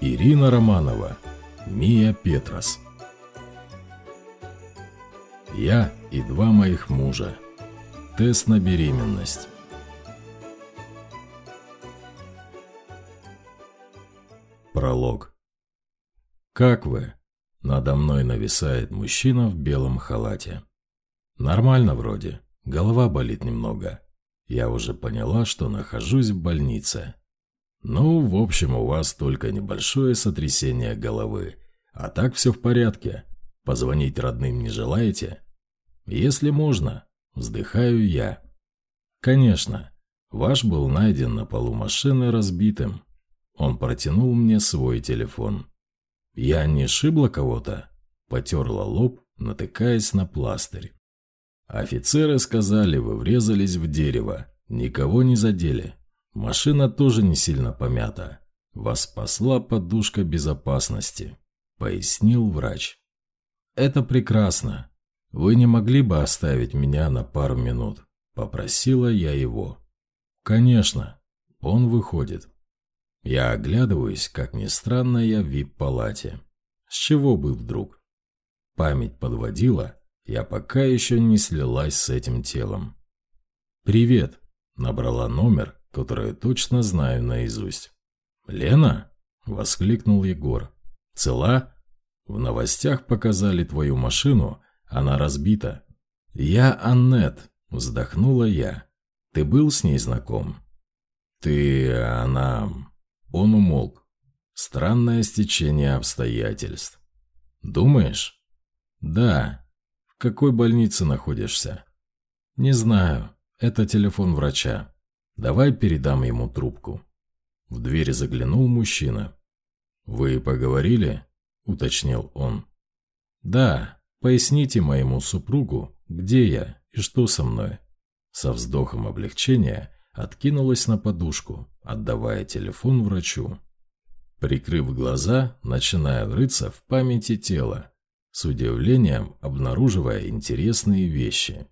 Ирина Романова. Мия Петрос. Я и два моих мужа. Тест на беременность. Пролог. Как вы? Надо мной нависает мужчина в белом халате. Нормально вроде. Голова болит немного. Я уже поняла, что нахожусь в больнице. Ну, в общем, у вас только небольшое сотрясение головы. А так все в порядке. Позвонить родным не желаете? Если можно. Вздыхаю я. Конечно. Ваш был найден на полу машины разбитым. Он протянул мне свой телефон. Я не шибла кого-то? Потерла лоб, натыкаясь на пластырь. Офицеры сказали, вы врезались в дерево. Никого не задели. Машина тоже не сильно помята. Вас спасла подушка безопасности, пояснил врач. Это прекрасно. Вы не могли бы оставить меня на пару минут? Попросила я его. Конечно. Он выходит. Я оглядываюсь, как ни странно, я в вип-палате. С чего бы вдруг? Память подводила, я пока еще не слилась с этим телом. «Привет!» – набрала номер, который точно знаю наизусть. «Лена?» – воскликнул Егор. «Цела? В новостях показали твою машину, она разбита». «Я Аннет», – вздохнула я. «Ты был с ней знаком?» «Ты... она...» Он умолк. Странное стечение обстоятельств. «Думаешь?» «Да. В какой больнице находишься?» «Не знаю. Это телефон врача. Давай передам ему трубку». В дверь заглянул мужчина. «Вы поговорили?» – уточнил он. «Да. Поясните моему супругу, где я и что со мной». Со вздохом облегчения откинулась на подушку, отдавая телефон врачу. Прикрыв глаза, начинаю рыться в памяти тела, с удивлением обнаруживая интересные вещи.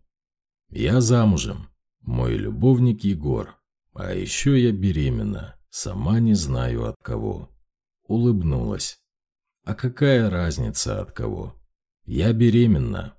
Я замужем, мой любовник Егор, а еще я беременна, сама не знаю от кого. Улыбнулась. А какая разница от кого? Я беременна.